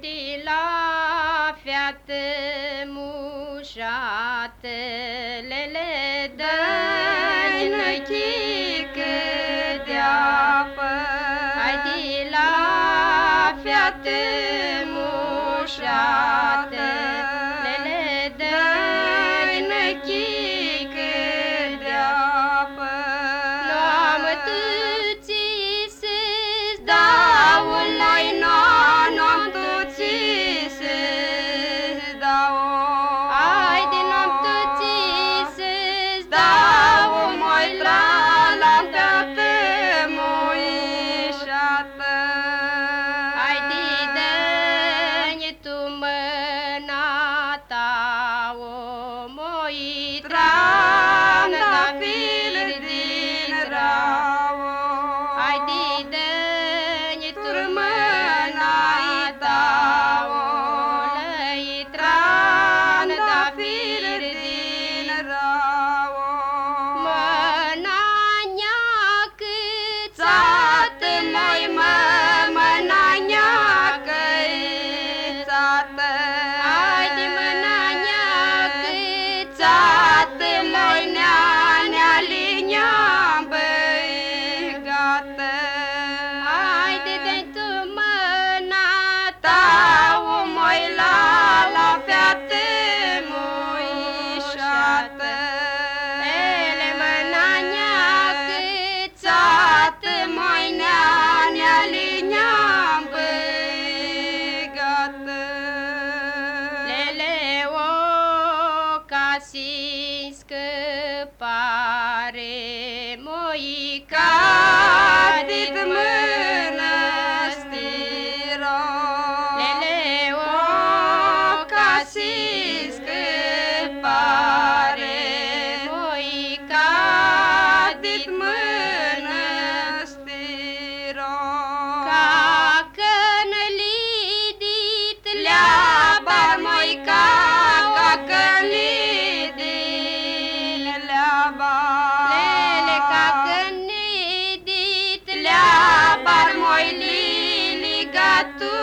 de la fiată mușată, le le dai năchică de apă. Hai de la fiată mușată, Francisco. wabarakatuh